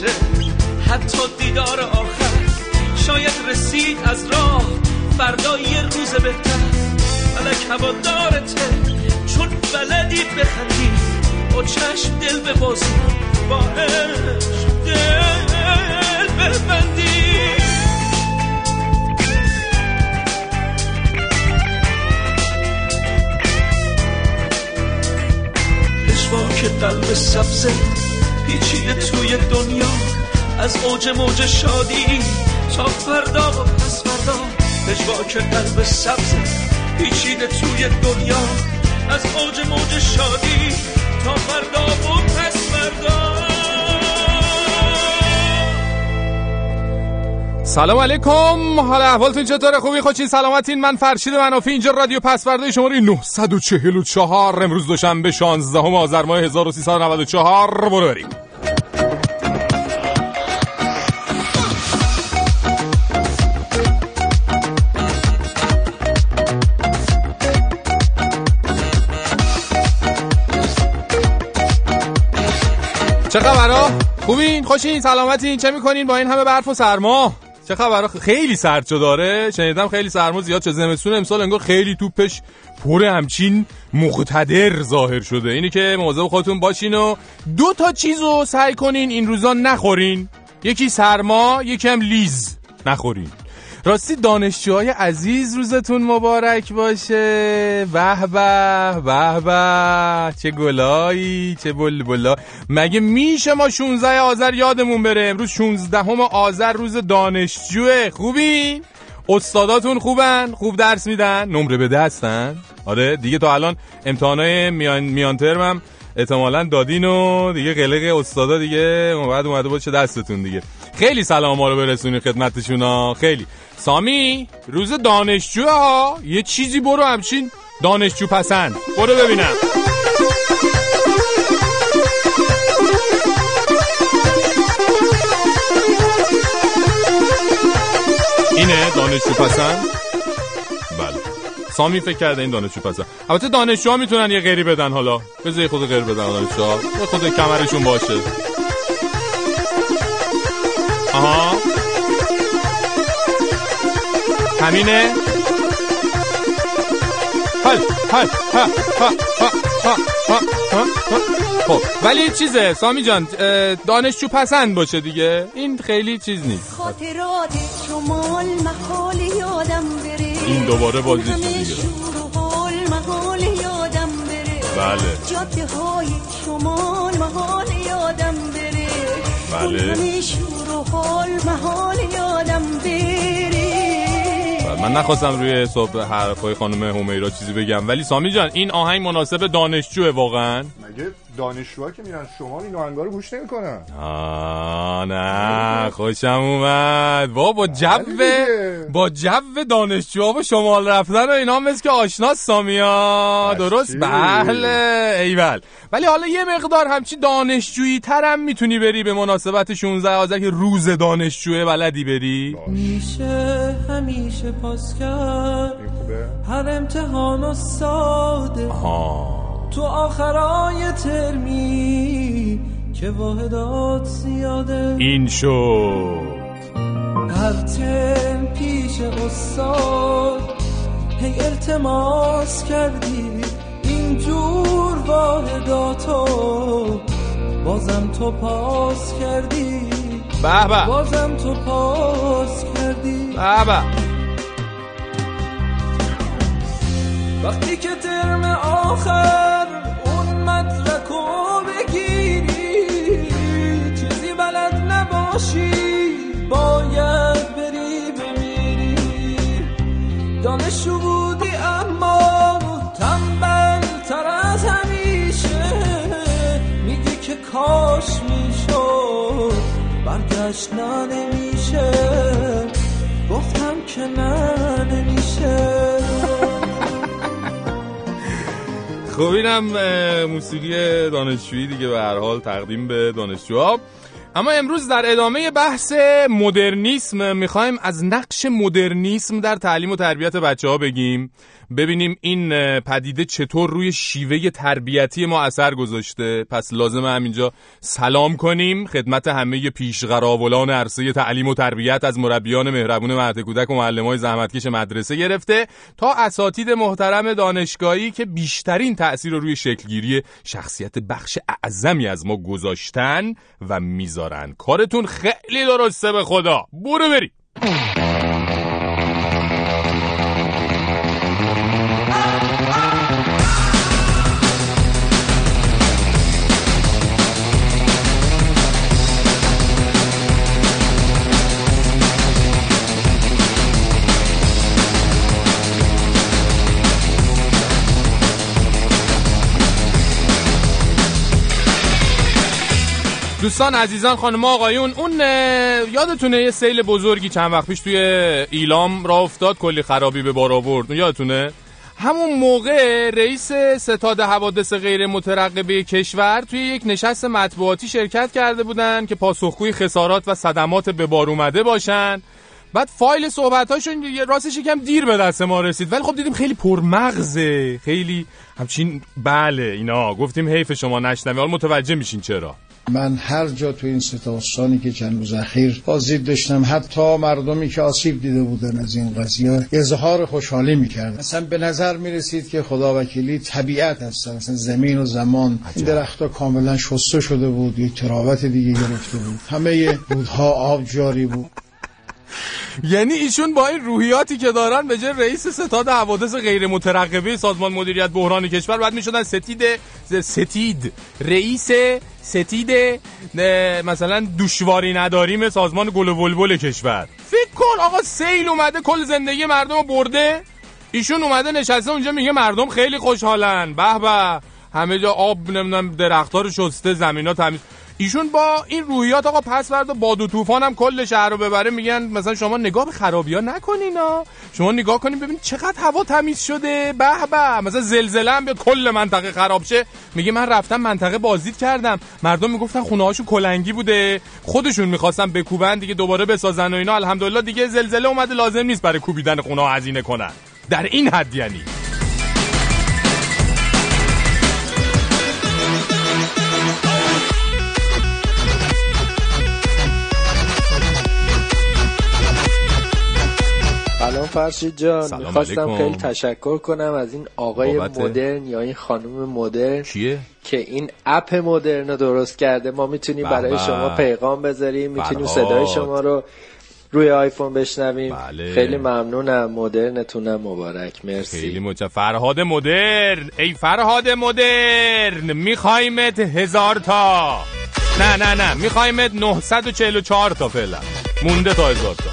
باشه حتی دیدار آخر شاید رسید از راه فردا یه روز بهتر. فلک هوادارته چون بلدی بخندی با چشم دل به بازی با دل ببندی. که قلب سبزه پیچیده توی دنیا. از اوج موج شادی تا فردا و پس فردا. که قلب سبزه پیچیده توی دنیا. از اوج موج شادی تا فردا و پس فردا. سلام علیکم حال احوالتون چطوره خوبی خوشین سلامتین من فرشید منافی اینجا رادیو پسورده شماره 944 امروز دوشنبه 16 آذر ماه 1394 برو بریم چه خبرها؟ خوبین؟ خوشین؟ سلامتین؟ چه می‌کنین با این همه برف و سرما؟ چه خبر؟ خیلی سرد شده داره شنیدم خیلی سرما زیاد چه زمستون امسال انگار خیلی توپش پر همچین مقتدر ظاهر شده. اینی که مواظب خودتون باشین و دو تا چیزو سعی کنین این روزا نخورین. یکی سرما یکم لیز نخورین. راستی دانشجوهای عزیز روزتون مبارک باشه. به به به به چه گلایی چه بلبلا. مگه میشه ما 16 آذر یادمون بره؟ امروز 16 همه آذر روز دانشجوه. خوبی استاداتون خوبن؟ خوب درس میدن؟ نمره به دستن؟ آره دیگه تا الان امتحانای میان میان ترمم احتمالا دادین و دیگه قلق استادا دیگه. بعد اومده چه دستتون دیگه. خیلی سلام ما رو برسونی خدمتشون ها خیلی. سامی روز دانشجو ها یه چیزی برو همچین دانشجو پسند. برو ببینم. اینه دانشجو پسند؟ بله. سامی فکر کرده این دانشجو پسند. البته دانشجو می‌تونن یه غیری بدن حالا. بذار خود غیر بدن دانشجو خود کمرشون باشه. آها. همینه؟ های های ها ها ها ها ها خب ولی چیزه سامی جان دانشجو پسند باشه دیگه. این خیلی چیز نیست. خاطرات شمال محال یادم بره. این دوباره بازی دیگه. یادم بره. بله. جاده های شمال محال یادم بره. بله. شور و حال محال یادم بره. من نخواستم روی صبح حرفای خانم همیرا چیزی بگم ولی سامی جان این آهنگ مناسب دانشجوه واقعا. مگه دانشجوها که میرن شما این آهنگا رو گوش نمی‌کنن. آه نه خوشم اومد. با با جو با جو دانشجوها با شمال رفتن و اینا مثل که آشنا سامیا. درست؟ بله ایول. ولی حالا یه مقدار همچی دانشجویی ترم می‌تونی بری به مناسبت 16 آذر که روز دانشجوه بلدی بری. میشه همیشه پاس کرد. هر امتحان و ساده. تو آخرای ترمی که واحدات زیاده. این شد. هر ترم پیش استاد هی التماس کردی. اینجور واحداتو بازم تو پاس کردی. بابا. بازم تو پاس کردی. بابا. وقتی که ترم آخر اون مدرکو بگیری. چیزی بلد نباشی. باید بری بمیری. دانشجو بودی اما تنبل تر از همیشه. میگی که کاش می‌شد. برگشت نه نمیشه گفتم که نه نمیشه خب اینم موسیقی دانشجویی دیگه به هر حال تقدیم به دانشجوها. اما امروز در ادامه بحث مدرنیسم می‌خوایم از نقش مدرنیسم در تعلیم و تربیت بچه ها بگیم. ببینیم این پدیده چطور روی شیوه تربیتی ما اثر گذاشته. پس لازم همینجا سلام کنیم خدمت همه پیشقراولان عرصه تعلیم و تربیت از مربیان مهربون مهد کودک و معلمای زحمتکش مدرسه گرفته تا اساتید محترم دانشگاهی که بیشترین تأثیر رو روی شکلگیری شخصیت بخش اعظمی از ما گذاشتن و می‌ذارن. کارتون خیلی درسته به خدا. برو بری دوستان عزیزان خانم آقایون اون یادتونه یه سیل بزرگی چند وقت پیش توی ایلام را افتاد کلی خرابی به بار آورد. یادتونه؟ همون موقع رئیس ستاد حوادث غیر مترقبه کشور توی یک نشست مطبوعاتی شرکت کرده بودن که پاسخگوی خسارات و صدمات به بار اومده باشن. بعد فایل صحبتاشون راستش یکم دیر به دست ما رسید. ولی خب دیدیم خیلی پرمغزه. خیلی همچین بله اینا گفتیم حیف شما نشنوی حالا متوجه میشین چرا. من هر جا تو این ستا استانی که چند روز اخیر بازدید داشتم حتی مردمی که آسیب دیده بودن از این قضیه اظهار خوشحالی می‌کرد مثلا به نظر می‌رسید که خدا وکیلی طبیعت هست مثلا زمین و زمان. این درختها کاملا شسته شده بود یک تراوت دیگه گرفته بود. همه رودها آب جاری بود. یعنی ایشون با این روحیاتی که دارن به جای رئیس ستاد حوادث غیر مترقبه سازمان مدیریت بحران کشور بعد می‌شدن ستید ستید رئیس ستید مثلا دشواری نداریم سازمان گل بلبل کشور. فکر کن آقا سیل اومده کل زندگی مردم برده. ایشون اومده نشسته اونجا میگه مردم خیلی خوشحالن. به به همه جا آب نمی‌دونم درختها رو شسته زمینا تمیز. ایشون با این روحیات آقا پس فردا باد و طوفان هم کل شهر رو ببره. میگن مثلا شما نگاه به خرابی ها نکنین ها. شما نگاه کنین ببین چقدر هوا تمیز شده. به به. مثلا زلزله هم بیاد کل منطقه خراب شه. میگه من رفتم منطقه بازدید کردم. مردم می‌گفتن خونه هاشون کلنگی بوده. خودشون می‌خواستن بکوبن دیگه دوباره بسازن و اینا. الحمدلله دیگه زلزله اومده لازم نیست برای کوبیدن خونه ها هزینه کنن. در این حد یعنی. فرشید جان می‌خواستم خیلی تشکر کنم از این آقای مدرن یا این خانم مدرن کیه؟ که این اپ مدرن رو درست کرده. ما می‌تونیم برای شما پیغام بذاریم می‌تونیم صدای شما رو روی آیفون بشنویم. بله. خیلی ممنونم. مدرنتونم مبارک. مرسی. خیلی مچه فرهاد مدرن. ای فرهاد مدرن میخوایمت هزار تا. نه نه نه. میخوایمت 944 تا فعلا. مونده تا هزار تا.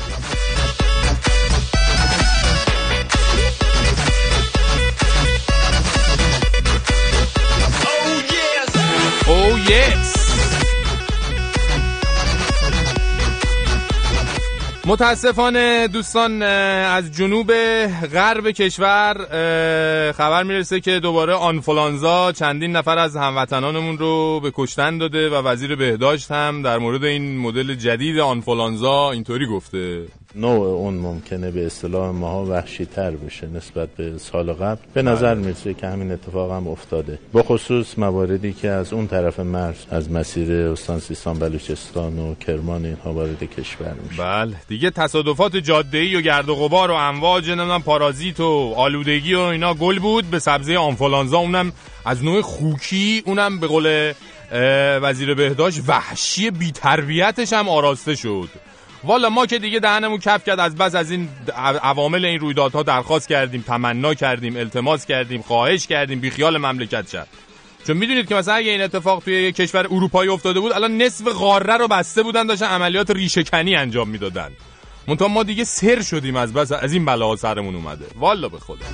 Yes. متاسفانه دوستان از جنوب غرب کشور خبر می‌رسه که دوباره آنفولانزا چندین نفر از هموطنانمون رو به کشتن داده و وزیر بهداشت هم در مورد این مدل جدید آنفولانزا اینطوری گفته. نوع اون ممکنه به اصطلاح ماها وحشی تر بشه نسبت به سال قبل. به نظر می‌رسه که همین اتفاق هم افتاده. با خصوص مواردی که از اون طرف مرز از مسیر استان سیستان بلوچستان و کرمان اینها وارد کشور میشه. بله. دیگه تصادفات جاده و گرد و غبار و امواج نمی‌دونم پارازیت و آلودگی و اینا گل بود. به سبزه آنفولانزا اونم از نوع خوکی اونم به قول وزیر بهداشت وحشی بی‌تربیتش هم آراسته شد. والا ما که دیگه دهنمون کف کرد از بس از این عوامل این رویدادها درخواست کردیم تمنا کردیم التماس کردیم خواهش کردیم بیخیال مملکت شد. چون می‌دونید که مثلا اگه این اتفاق توی یک کشور اروپایی افتاده بود الان نصف قاره رو بسته بودن داشتن عملیات ریشهکنی انجام می‌دادن. منتها ما دیگه سر شدیم از بس از این بلاها سرمون اومده. والا به خدا.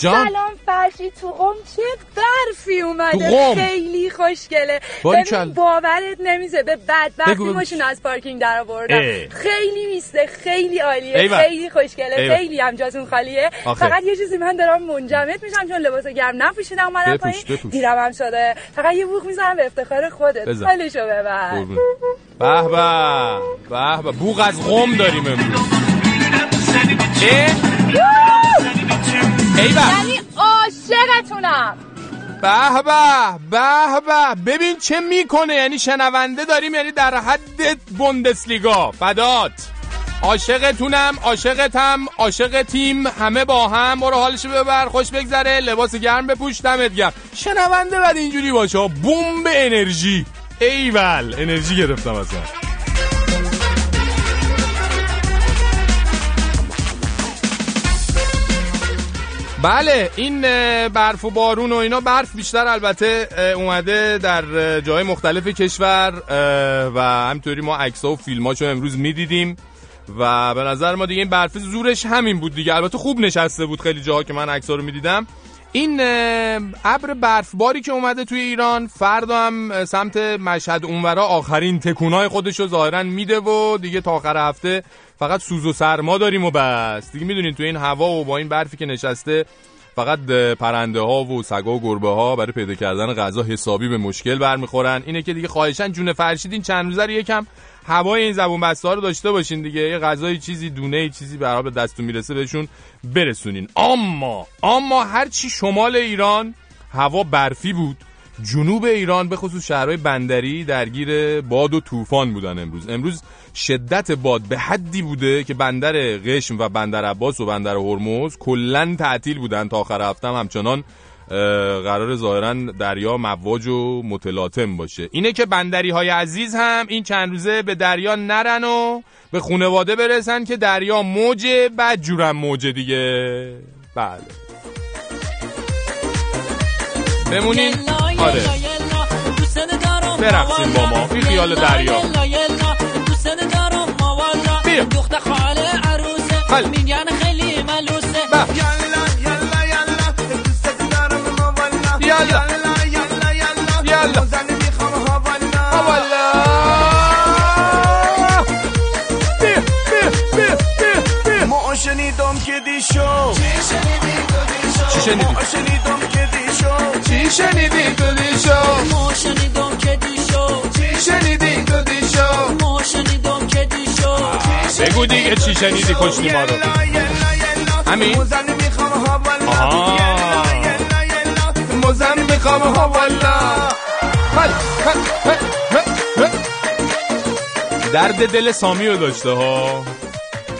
جان؟ سلام باشی تو قم چه برفی اومده؟ خیلی خوشگله. ببین باورت نمیشه. به بدبختیمشون از پارکینگ در آوردم. خیلی میسته خیلی عالیه خیلی خوشگله خیلی هم جاتون خالیه. فقط یه چیزی من دارم منجمد میشم چون لباس گرم نپوشیدم اومدم پایین. دیرم هم شده. فقط یه بوخ می‌زنم به افتخار خودت. حالشو ببر. به به به بوغ از قم داریم امروز. یعنی عاشقتونم. به به به به. ببین چه می‌کنه. یعنی شنونده داریم یعنی در حد بوندسلیگا. فدات. عاشقتونم عاشقتم عاشق تیم. همه با هم. برو حالش ببر. خوش بگذره. لباس گرم بپوش. دمت گرم. شنونده بعد اینجوری باشه. بمب انرژی. ایول. انرژی گرفتم اصلا بله این برف و بارون و اینا برف بیشتر البته اومده در جای مختلف کشور و همطوری ما عکس و فیلماشو امروز می‌دیدیم. و به نظر ما دیگه این برف زورش همین بود دیگه. البته خوب نشسته بود. خیلی جاها که من عکس‌ها رو می‌دیدم. این ابر برفباری که اومده توی ایران فردا هم سمت مشهد اونورا آخرین تکونای خودش رو ظاهرا میده و دیگه تا آخر هفته فقط سوز و سرما داریم و بس. دیگه می‌دونین توی این هوا و با این برفی که نشسته فقط پرنده ها و سگا و گربه ها برای پیدا کردن غذا حسابی به مشکل برمیخورن. اینه که دیگه خواهشن جون فرشید چند روزه رو یکم هوای این زبون بسته ها رو داشته باشین دیگه. یه غذای چیزی دونه چیزی برای به دستون می‌رسه بهشون برسونین. اما اما هرچی شمال ایران هوا برفی بود. جنوب ایران به خصوص شهرهای بندری درگیر باد و طوفان بودن امروز. امروز شدت باد به حدی بوده که بندر قشم و بندر عباس و بندر هرمز کلا تعطیل بودن تا آخر هفته همچنان قرار ظاهرا دریا مواج و متلاطم باشه. اینه که بندری های عزیز هم این چند روزه به دریا نرن و به خونواده برسن که دریا موجه بعد جورم موجه دیگه. بله. بمونین آره. برقصین با ما. بی خیال دریا. بیا. دختر خاله عروسه میگن خیلی ملوسه یالا یالا یالا زنی می‌خوام حوالا حوالا بیا بیا بیا بیا. ما شنیدم که دیشو. چی شنیدی؟ ما شنیدم که دیشو چی شنیدی تو دیشو ما شنیدم که دیشو چی شنیدی تو دیشو ما شنیدم که دیشو بگو دیگه چی شنیدی کشتی ما رو همین؟ آها. بازم می‌خوام ها والا درد دل سامی رو داشته ها.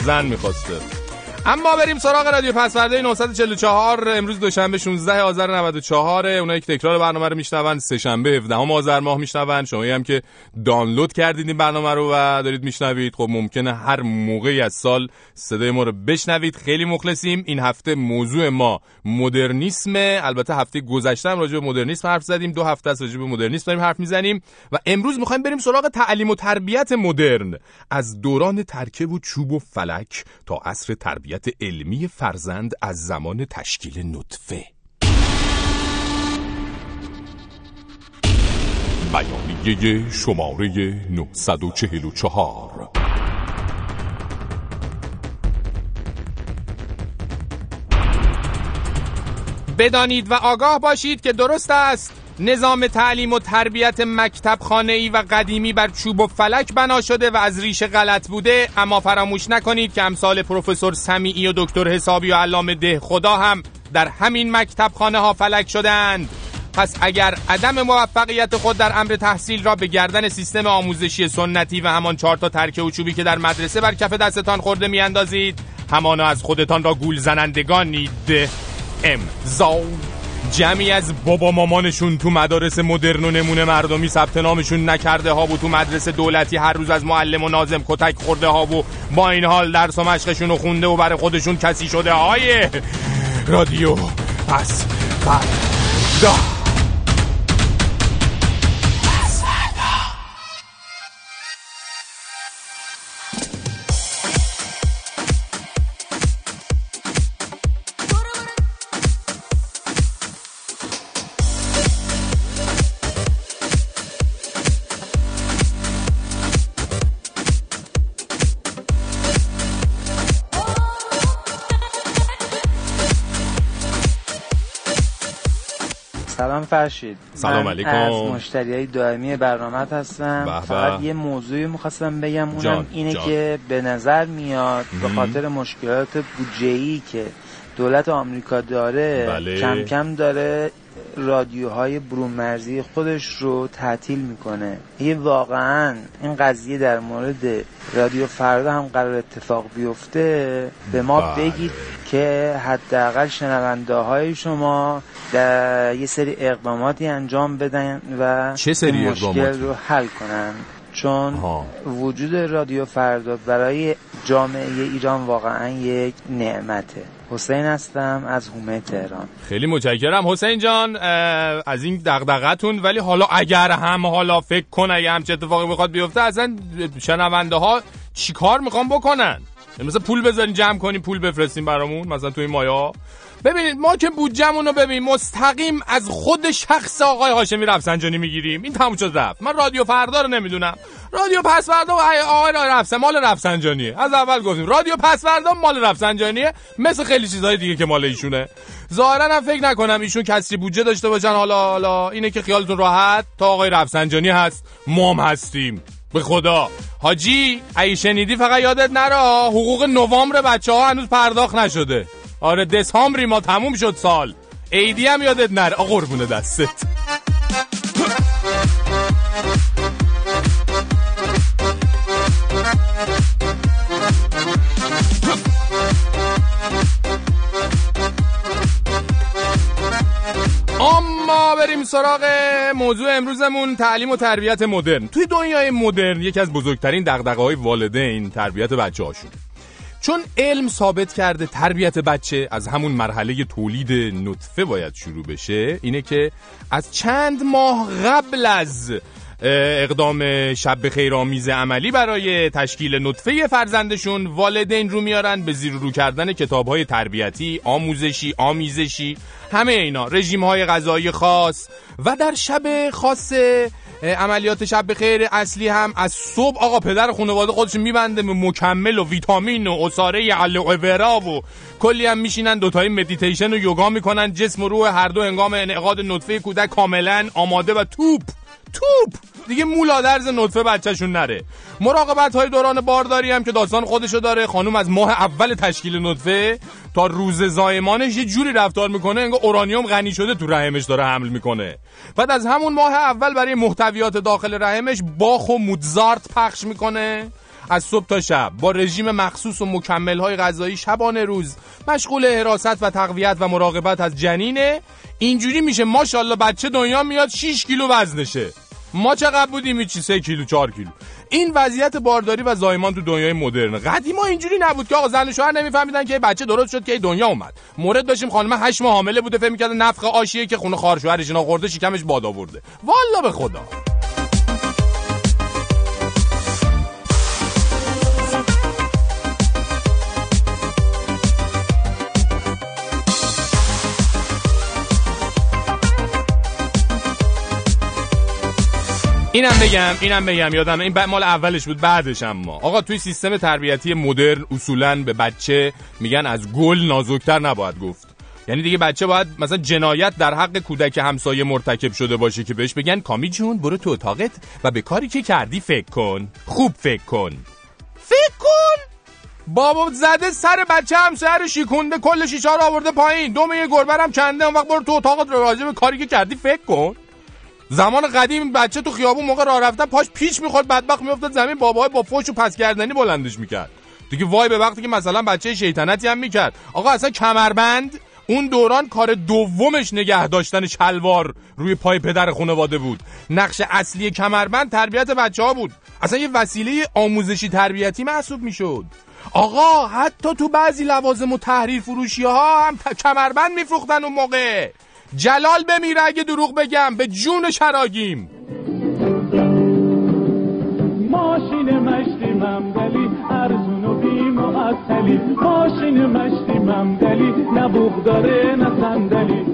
زن می‌خواسته. اما بریم سراغ رادیو پسورده 944 امروز دوشنبه 16 آذر 94 اونایی که تکرار برنامه رو میشنون سه شنبه 17 آذر ماه میشنون. شما هم که دانلود کردید این برنامه رو و دارید میشنوید. خب ممکنه هر موقعی از سال صدای ما رو بشنوید. خیلی مخلصیم. این هفته موضوع ما مدرنیسم. البته هفته گذشته هم راجع به مدرنیسم حرف زدیم. دو هفته است راجع به مدرنیسم داریم حرف می‌زنیم. و امروز می‌خوایم بریم سراغ تعلیم و تربیت مدرن. از دوران ترکیب و چوب و فلک تا عصر تربیت علمی فرزند از زمان تشکیل نطفه. بیانیه شماره 944 بدانید و آگاه باشید که درست است. نظام تعلیم و تربیت مکتب ای و قدیمی بر چوب و فلک بنا شده و از ریشه غلط بوده اما فراموش نکنید که امثال پروفسور سمیعی و دکتر حسابی و علامه ده خدا هم در همین مکتب خانه ها فلک شدند پس اگر عدم موفقیت خود در امر تحصیل را به گردن سیستم آموزشی سنتی و همان چهار تا ترکه و چوبی که در مدرسه بر کف دستتان خورده میاندازید همانا از خودتان را گول زنندگانید امضا. جمعی از بابا مامانشون تو مدارس مدرن و نمونه مردمی ثبت نامشون نکرده ها و تو مدرسه دولتی هر روز از معلم و نازم کتک خورده ها و با این حال درس و مشقشون رو خونده و برای خودشون کسی شده های رادیو پس فردا. فرشید. سلام علیکم. از مشتری های دائمی برنامه هستم. فقط یه موضوعی می‌خواستم بگم اونم اینه جان. که به نظر میاد به خاطر مشکلات بودجه که دولت آمریکا داره بله. کم کم داره رادیوهای برون مرزی خودش رو تعطیل می‌کنه. یه واقعا این قضیه در مورد رادیو فردا هم قرار اتفاق بیفته. به ما بله. بگید که حداقل شنونده های شما در یه سری اقداماتی انجام بدن و چه سری مشکل رو حل کنن. چون وجود رادیو فردا برای جامعه ایران واقعا یک نعمته. حسین هستم از هومه تهران. خیلی متشکرم. حسین جان از این دغدغتون ولی حالا اگر هم حالا فکر کنه اگه همچه اتفاقی می‌خواد بیفته اصلا شنونده ها چیکار می‌خوان بکنن؟ مثلا پول بذارین جمع کنیم پول بفرستیم برامون مثلا توی مایا ببینید ما که بودجمون رو ببین مستقیم از خود شخص آقای هاشمی رفسنجانی می‌گیریم. این تموم شد رفت. من رادیو فردا رو نمی‌دونم. رادیو پس فردا آقای رفسن مال رفسنجانیه. از اول گفتیم رادیو پس فردا مال رفسنجانیه. مثل خیلی چیزهای دیگه که مال ایشونه. ظاهرا هم فکر نکنم ایشون کسری بودجه داشته باشن. حالا حالا اینه که خیالتون راحت. تا آقای رفسنجانی هست. مام هستیم. به خدا. حاجی ای شنیدی فقط یادت نرا حقوق نوامبر بچه ها هنوز پرداخت نشده. آره دسامبری ما تموم شد سال. ایدی هم یادت نره. قربونه دستت. اما بریم سراغ موضوع امروزمون تعلیم و تربیت مدرن. توی دنیای مدرن یکی از بزرگترین دقدقه های والدین تربیت بچه چون علم ثابت کرده تربیت بچه از همون مرحله تولید نطفه باید شروع بشه اینه که از چند ماه قبل از اقدام شب خیرآمیز عملی برای تشکیل نطفه فرزندشون والدین رو میارن به زیر رو کردن کتاب های تربیتی، آموزشی، آمیزشی همه اینا رژیم های غذایی خاص. و در شب خاص عملیات شب خیر اصلی هم از صبح آقا پدر خانواده خودش میبنده مکمل و ویتامین و اساره الوورا و کلی هم میشینن دوتایی مدیتیشن و یوگا می‌کنن. جسم و روح هر دو هنگام انعقاد نطفه کودک کاملا آماده و توپ. توپ. دیگه مولا درز نطفه بچهشون نره. مراقبت های دوران بارداری هم که داستان خودشو داره. خانوم از ماه اول تشکیل نطفه تا روز زایمانش یه جوری رفتار می‌کنه انگار اورانیوم غنی شده تو رحمش داره حمل می‌کنه. بعد از همون ماه اول برای محتویات داخل رحمش باخ و موزارت پخش می‌کنه. از صبح تا شب. با رژیم مخصوص و مکمل های غذایی شبانه روز. مشغول حراست و تقویت و مراقبت از جنینه. اینجوری میشه ماشاءالله بچه دنیا میاد 6 کیلو وزنشه. ما چقدر بودیم؟ چی 3 کیلو 4 کیلو. این وضعیت بارداری و زایمان تو دنیای مدرن قدیما اینجوری نبود که آقا زن و شوهر نمیفهمیدن که بچه درست شد که دنیا اومد. مورد داشتیم خانم 8 ماه حامله بوده فکر می‌کرد نفخ آشیه که خونه خار شوهرش اینا خورده شکمش باد آورده. والا به خدا. اینم بگم اینم بگم یادم این مال اولش بود بعدش اما آقا توی سیستم تربیتی مدرن اصولا به بچه میگن از گل نازکتر نباید گفت. یعنی دیگه بچه باید مثلا جنایت در حق کودک همسایه مرتکب شده باشه که بهش بگن کامی جون برو تو اتاقت و به کاری که کردی فکر کن خوب فکر کن. فکر کن! بابا زده سر بچه همسایه رو شیکونده کل شیشه رو آورده پایین. دومه یه گربرم کنده اون وقت برو تو اتاقت راجع به کاری که کردی فکر کن. زمان قدیم بچه تو خیابون موقع راه رفتن پاش پیچ می‌خورد بدبخت میافتاد زمین بابای با فوش و پس کردنی بلندش می‌کرد. دیگه وای به وقتی که مثلا بچه شیطنتی هم می‌کرد. آقا اصلا کمربند اون دوران کار دومش نگه داشتن شلوار روی پای پدر خانواده بود. نقش اصلی کمربند تربیت بچه ها بود. اصلا یه وسیله آموزشی تربیتی محسوب می‌شد. آقا حتی تو بعضی لوازم و تحریر فروشی ها هم کمربند میفروختن اون موقع. جلال بمیره اگه دروغ بگم. به جون شراگیم. ماشین مشتی ممدلی ارزون و بی ماشین مشتی ممدلی نه داره نه صندلی.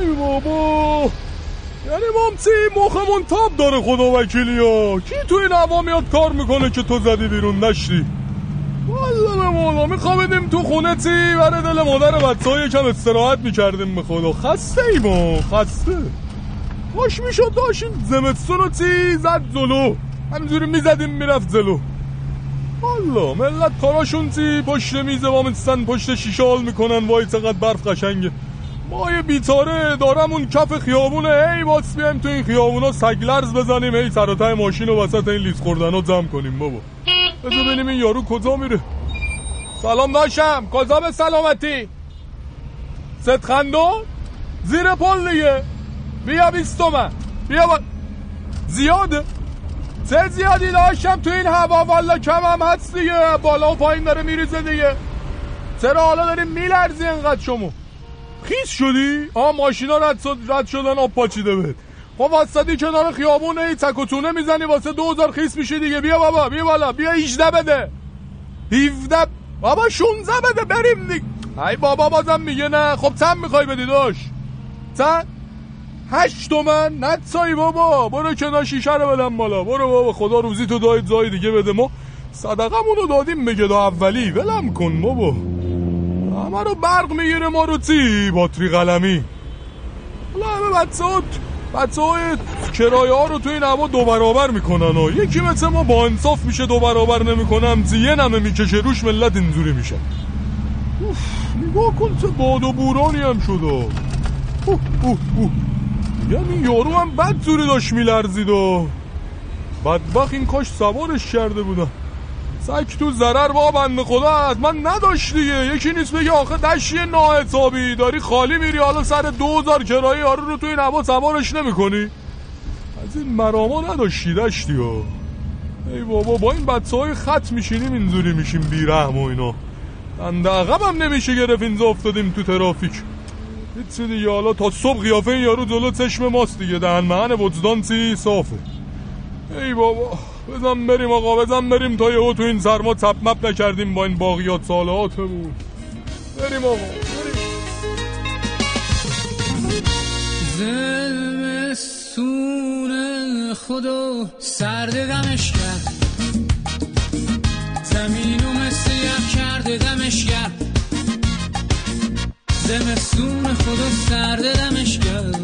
ای بابا! یعنی مامسی مخمون تاب داره خدا وکیلی ها کی توی نوا میاد کار می‌کنه که تو زدی بیرون؟ نشتی. والا مولا می‌خوام بدیم تو خونه تی برای دل مادر بچه های یکم استراحت می‌کردیم به خدا. خسته ای ما خسته. باش می‌شد داشتیم زمستون رو تی زد جلو. همینجوری می‌زدیم می‌رفت جلو. والا ملت کاراشون تی پشت میز وامیستن پشت شیشال می‌کنن. وای چقدر برف قشنگه ما یه بیتاره دارم اون کف خیابونه. هی باس بیایم تو این خیابونا سگلرز بزنیم. هی سراتای ماشین رو وسط این لیز خوردن زم کنیم بابا. بذار ببینیم این یارو کجا میره. سلام داشتم کجا به سلامتی؟ ست خندون زیر پل دیگه. بیا بیستومن بیا با... زیاده. چه زیادی داشتم تو این هوا؟ والا کم هم هست دیگه. بالا و پایین داره میریزه دیگه. چرا حالا داریم میلرزی انقدر شما؟ خیس شدی؟ آه ماشینا رد, رد شدن آب پاچیده بهت. خب واسطی کنار خیابون ای تک و تونه می‌زنی واسه دوزار خیس میشه دیگه. بیا بابا بیا بالا بیا 18 بده. 17 بابا 16 بده بریم دیگه. ای بابا بازم میگه نه. خب چند می‌خوای بدی داش چند هشت تومن. نتسایی بابا. برو کنار شیشه رو بدم بالا. برو بابا خدا روزی تو داید زای دیگه بده. ما صدقمونو دادیم بگه دا اولی. ولم کن بابا. همه رو برق می‌گیره ما رو تی باتری قلمی. حالا همه بچه بچه های کرایه ها رو توی این هوا دو برابر می‌کنن و یکی مثل ما با انصاف میشه دو برابر نمی‌کنم یه نمه می‌کشه روش ملت اینجوری میشه. نگاه کن چه باد و بورانی هم اوه اوه یعنی یارو هم بد زوری داشت میلرزید و. بدبخ این کاش سوارش کرده بودم سک تو ضرر با بند خدا از من نداشت دیگه. یکی نیست بگه آخه دشتی ناحسابی. داری خالی میری. حالا سر دوزار کرایی یارو رو تو این هوا سوارش نمی از این مراما نداشتی دشتی ها. ای بابا با این بچه های خط میشینیم اینجوری میشیم بیرحم و اینا. دنده هم نمیشه گرفت اینجا افتادیم تو ترافیک. هیچی دیگه. حالا تا صبح قیافه یارو جلو چشم ماست دیگه. دهن مهن وجدان سی صافه. ای بابا. بزن بریم آقا بزن بریم. تا یهو تو این سرما تپ مپ نکردیم با این باقیات سالهاتمون. بریم آقا بریم. سون خدا سرد دمش کرد. زمین و مثل یک کرده دمش کرد. زمستون خدا سرد دمش کرد.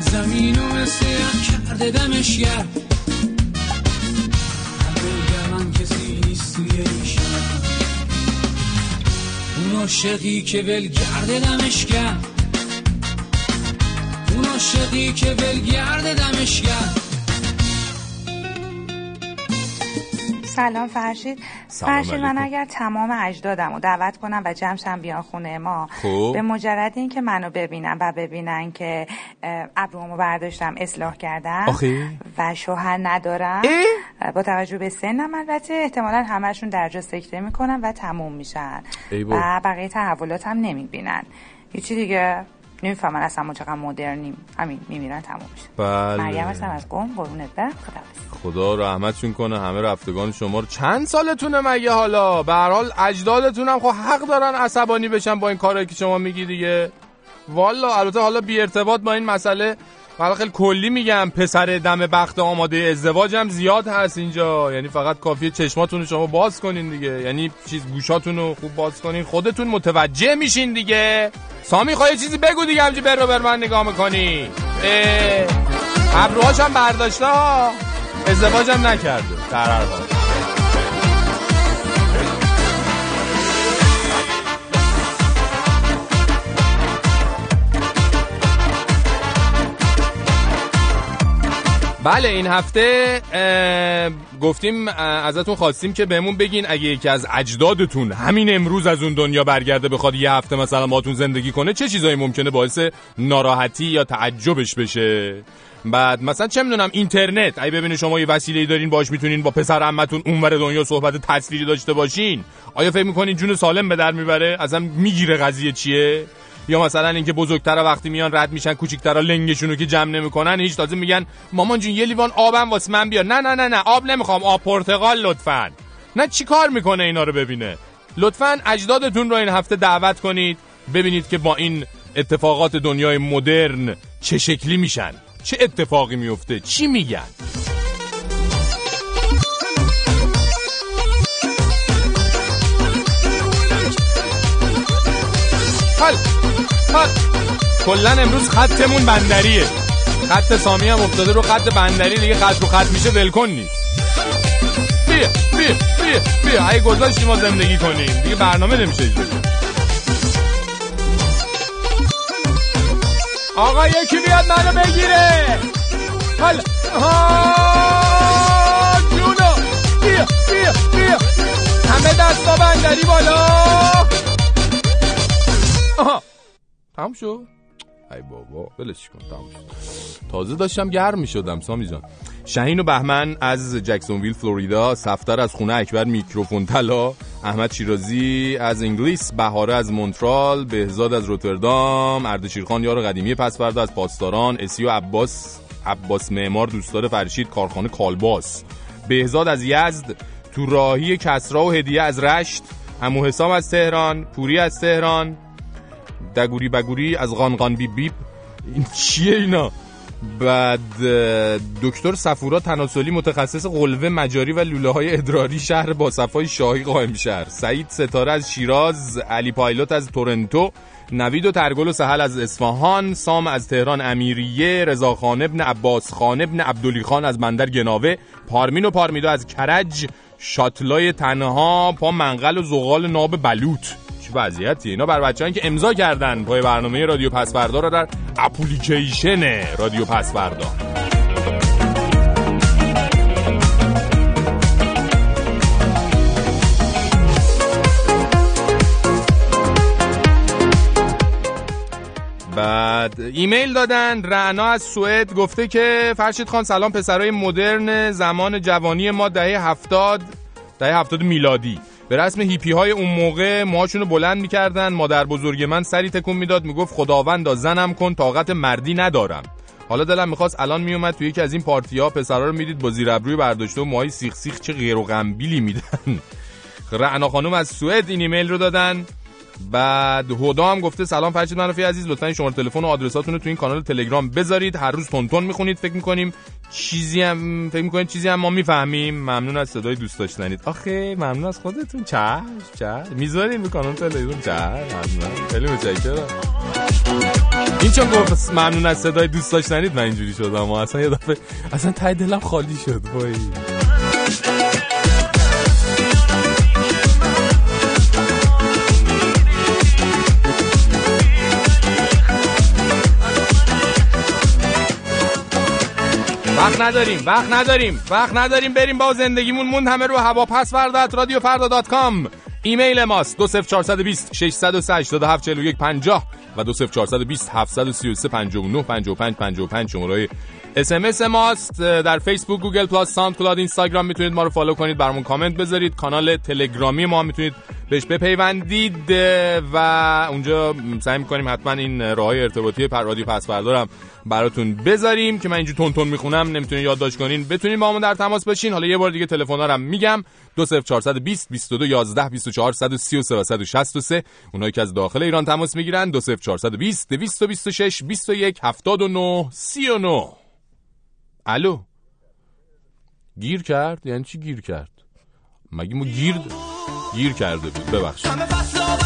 زمین و مثل یک کرده دمش کرد. عاشقی که ولگرد دمش کرد. اون عاشقی که ولگرد دمش کرد. سلام فرشید. فرشید من اگر تمام اجدادم رو دعوت کنم و جمعشم بیان خونه ما خوب. به مجرد اینکه منو ببینن و ببینن که ابرومو برداشتم اصلاح کردم و شوهر ندارم. با توجه به سنم البته احتمالا همشون درجا سکته می‌کنن و تموم میشن. و بقیه تحولات هم نمی‌بینن. هیچی دیگه نمی‌فهمن اصلا ما چقدر مدرنیم. همین میمیرن تموم میشه. بله. مریم هستم از قوم. قرونت برم. خدا رحمتشون کنه همه رفتگان شما رو. چند سالتونه مگه حالا؟ به هر حال اجدادتون هم خب حق دارن عصبانی بشن با این کارایی که شما میگی دیگه. والا البته حالا بی ارتباط با این مسئله حالا خیلی کلی میگم. پسر دم بخت آماده ازدواج هم زیاد هست اینجا. یعنی فقط کافیه چشماتون رو شما باز کنین دیگه. یعنی چیز گوشاتون رو خوب باز کنین. خودتون متوجه میشین دیگه. سامی خواهی چیزی بگو دیگه همجی بر رو بر من نگاه می‌کنی. ابروهاش هم برداشته ازدواج هم نکرده. در هر بله این هفته گفتیم ازتون خواستیم که بهمون بگین اگه یکی از اجدادتون همین امروز از اون دنیا برگرده بخواد یه هفته مثلا ماتون زندگی کنه چه چیزایی ممکنه باعث ناراحتی یا تعجبش بشه؟ بعد مثلا چه می‌دونم اینترنت. اگه ببینه شما یه وسیله دارین باش می‌تونین با پسر عمتون اونور دنیا صحبت تصویری داشته باشین. آیا فکر می‌کنین جون سالم به در می‌بره؟ ازم می‌گیره قضیه چیه؟ یا مثلا اینکه بزرگترا وقتی میان رد میشن کوچیکترا لنگشونو که جمع نمی‌کنن هیچ تازه میگن مامان جون یه لیوان آبم واسه من بیار. نه نه نه نه آب نمی‌خوام آب پرتقال لطفا. نه چیکار می‌کنه اینا رو ببینه؟ لطفا اجدادتون رو این هفته دعوت کنید ببینید که با این اتفاقات دنیای مدرن چه شکلی میشن. چه اتفاقی میفته چی میگن؟ حال حل کلا امروز خطمون بندریه. خط سامی هم افتاده رو خط بندری. دیگه خط رو خط میشه ولکن نیست. بیا بیا بیا بیا. اگه گذاشتی ما زندگی کنیم. دیگه برنامه نمیشه اینجوری آقا یکی بیاد منو بگیره. حالا. جونو. بیا بیا بیا. همه دستا بندری بالا. آها. تمام شد ای بابا بلش کن تمام شد. تازه داشتم گرم می شدم سامی جان. شهین و بهمن از جکسونویل فلوریدا سفتر از خونه اکبر میکروفون تلا احمد شیرازی از انگلیس بهاره از مونترال بهزاد از روتردام اردشیرخان یار قدیمی پسورده از پاسداران اسیو عباس عباس معمار دوستدار فرشید کارخانه کالباس. بهزاد از یزد تو راهی کسرا و هدیه از رشت. امو حسام از تهران پوری از تهران. دگوری بگوری از غانغان بیب بیب. این چیه اینا؟ بعد دکتر سفورا تناسلی متخصص قلوه مجاری و لوله های ادراری شهر با صفای شاهی قائم شهر. سعید ستاره از شیراز علی پایلوت از تورنتو نوید و ترگل و سهل از اصفهان سام از تهران امیریه رضاخان ابن عباس خان ابن عبدالی خان از بندر گناوه پارمین و پارمیدو از کرج شاتلای تنها پا منقل و زغال ناب بلوط. چه وضعیتی. اینا بر بچه‌ای که امضا کردن پای برنامه رادیو پسوردا رو در اپلیکیشن رادیو پسوردا. بعد ایمیل دادن. رعنا از سوئد گفته که فرشید خان سلام پسرای مدرن زمان جوانی ما دهه هفتاد دهه هفتاد میلادی. به رسم هیپی های اون موقع موهاشون رو بلند می‌کردن. مادر بزرگ من سری تکون می‌داد می‌گفت خداوندا زنم کن طاقت مردی ندارم. حالا دلم می‌خواست الان میومد توی یکی از این پارتی ها پسرا رو می‌دید با زیر ابروی برداشته و موهای سیخ سیخ چه غیر و غمبیلی میدن. رعنا خانم از سوئد این ایمیل رو دادن. بعد هدا هم گفته سلام فرشید منافی عزیز لطفا شماره تلفن و آدرساتون رو تو این کانال تلگرام بذارید. هر روز تون می‌خونید فکر می‌کنیم چیزی هم فکر می‌کنید چیزی هم ما می‌فهمیم. ممنون از صدای دوست داشتنید. آخه ممنون از خودتون. چش چش می‌ذارین به کانال تلگرام. چش ممنون. خیلی متشکرم. این چون گفت ممنون از صدای دوست داشتنید من اینجوری شدم اصلا یه دفعه اصلا تای دلم خالی شد وای. وقت نداریم وقت نداریم وقت نداریم بریم با زندگیمون. موند همه رو هوا پس فردا at رادیو فردا dot com. ایمیل ماست 20420 687 41 50 و 20420 733 59 55 55 شماره اس ام اس ماست. در فیسبوک گوگل پلاس ساوند کلاد اینستاگرام می‌تونید ما رو follow کنید برامون کامنت بذارید. کانال تلگرامی ما می‌تونید بهش بپیوندید. و اونجا سعی می‌کنیم حتما این راه ارتباطی پر رادیو پس فردا رم براتون بذاریم که من اینجا تون تون می‌خونم نمی‌تونین یادداشت کنین. بتونین با ما در تماس باشین حالا یه بار دیگه تلفن هم میگم. 20420 22 11 24 133 و 163 اونایی که از داخل ایران تماس می‌گیرن 20420 226 21 79 39 الو؟ گیر کرد؟ یعنی چی گیر کرد؟ مگه ما گیر گیر کرده بود؟ ببخشید.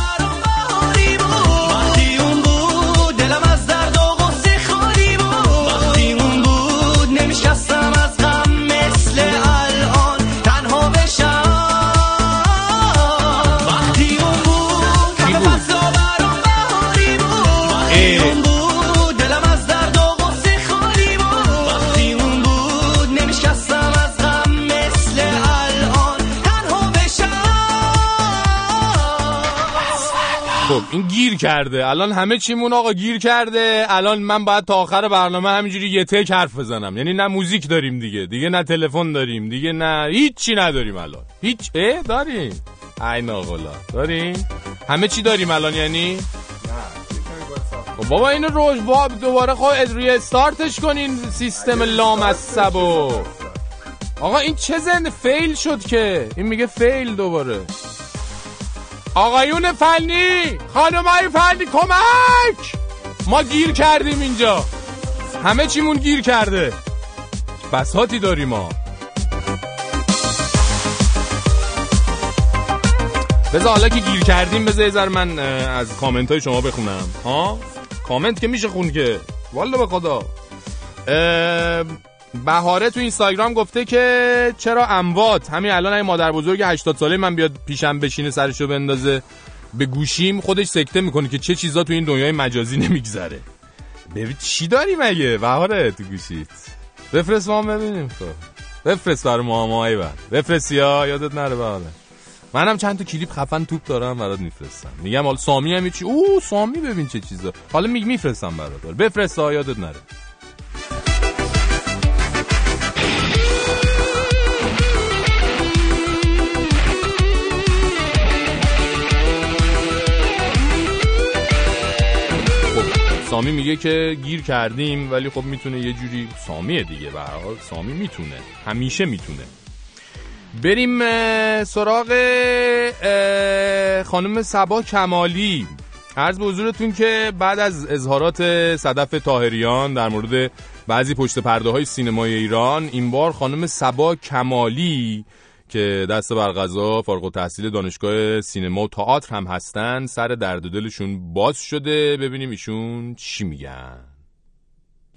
خب. این گیر کرده. الان همه چیمون آقا گیر کرده. الان من باید تا آخر برنامه همینجوری یه تک حرف بزنم. یعنی نه موزیک داریم دیگه. دیگه نه تلفن داریم. دیگه نه هیچی نداریم الان. هیچ اه داریم. ای ناغلا داریم؟ همه چی داریم الان یعنی؟ خب بابا اینو روش با دوباره خب روی استارتش کنین سیستم لامصبو آقا این چه زنده فیل شد که. این میگه فیل دوباره. آقایون فنی خانمای فنی کمک! ما گیر کردیم اینجا. همه چیمون گیر کرده. بساتی داریم ما. بذار حالا که گیر کردیم بذار یه من از کامنت های شما بخونم. ها؟ کامنت که میشه خون که. والا به خدا. بهاره تو اینستاگرام گفته که چرا اموات؟ همین الان این مادر بزرگ 80 ساله من بیاد پیشم بشینه سرشو بندازه به گوشیم خودش سکته می‌کنه که چه چیزا تو این دنیای مجازی نمیگذره. ببین چی داری مگه؟ بهاره تو گوشیت. بفرست ما ببینیم خب. بفرست برای ما ما ایول بفرست یا یادت نره بهاره. منم چند تا کلیپ خفن توپ دارم برات میفرستم. میگم حالا سامی هم چی او سامی ببین چه چیزا. حالا میگ میفرستم برات. بفرست یادت نره. سامی میگه که گیر کردیم ولی خب می‌تونه یه جوری سامیه دیگه به سامی می‌تونه. همیشه می‌تونه. بریم سراغ خانم سبا کمالی. عرض به حضورتون که بعد از اظهارات صدف تاهریان در مورد بعضی پشت پرده های سینمای ایران این بار خانم سبا کمالی که دست بر غذا فارغ التحصیل دانشگاه سینما و تئاتر هم هستن سر درد دلشون باز شده. ببینیم ایشون چی میگن.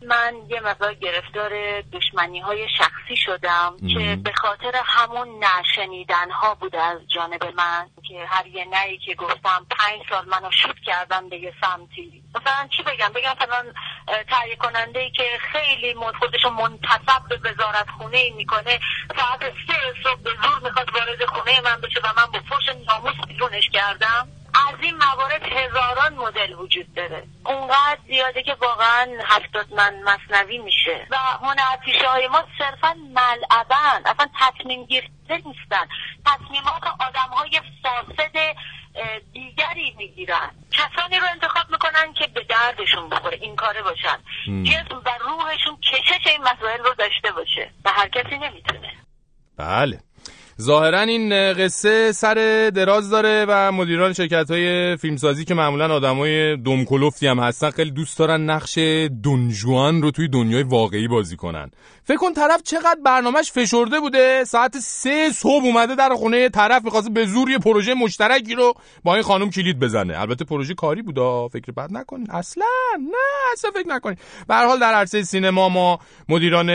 من یه مقدار گرفتار دشمنی های شخصی شدم که به خاطر همون نشنیدن ها بوده از جانب من که هر یه نهی که گفتم پنج سال منو شد کردم به یه سمتی. مثلا چی بگم؟ بگم فلان تهیه کننده ای که خیلی خودشو منتصب به وزارت خونه ای می‌کنه. ساعت سه صبح به زور می‌خواد وارد خونه من بشه و من با فرش ناموس بیرونش کردم. از این موارد هزاران مدل وجود داره. اونقدر زیاده که واقعا هفتاد من مصنوی میشه. و هنرپیشه های ما صرفا ملعبن اصلا تصمیم گرفته نیستن. تصمیمات آدم های فاسد دیگری می‌گیرن. کسانی رو انتخاب می‌کنن که به دردشون بخوره این کاره باشن. جسم و روحشون کشش این مسائل رو داشته باشه. و هر کسی نمی‌تونه. بله. ظاهرا این قصه سر دراز داره و مدیران شرکت های فیلمسازی که معمولا آدمای دمکلفتی هم هستن خیلی دوست دارن نقش دونجوان رو توی دنیای واقعی بازی کنن. فکر کن طرف چقدر برنامهش فشرده بوده. ساعت سه صبح اومده در خونه طرف می‌خواسته به زور یه پروژه مشترکی رو با این خانم کلید بزنه. البته پروژه کاری بوده فکر بد نکنین. اصلا نه اصلا فکر نکنین. به حال در عرصه سینما ما مدیران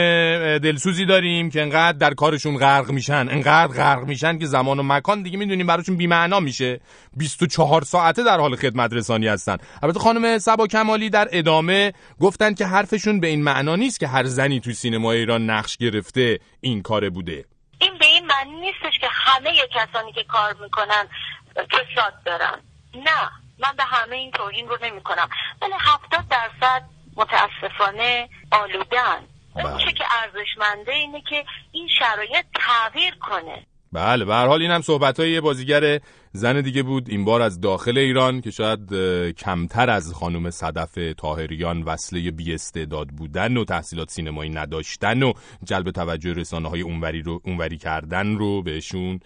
دلسوزی داریم که انقدر در کارشون غرق میشن انقدر غرق میشن که زمان و مکان دیگه می‌دونیم براشون بی معنا میشه 24 ساعته در حال خدمت رسانی هستن. البته خانم سبا کمالی در ادامه گفتن که حرفشون به این معنا نیست که هر زنی توی سینمای ایران نقش گرفته این کاره بوده. این به این معنی نیستش که همه کسانی که کار می‌کنن فساد دارن. نه من به همه این توهین رو نمی کنم ولی هفتاد درصد متاسفانه آلودن اون بله. که ارزشمنده اینه که این شرایط تغییر کنه. بله به هر حال این هم صحبت های یه بازیگر زن دیگه بود این بار از داخل ایران که شاید کمتر از خانم صدف تاهریان وصله بی استعداد بودن و تحصیلات سینمایی نداشتن و جلب توجه رسانه های اونوری, رو اونوری کردن رو بهشون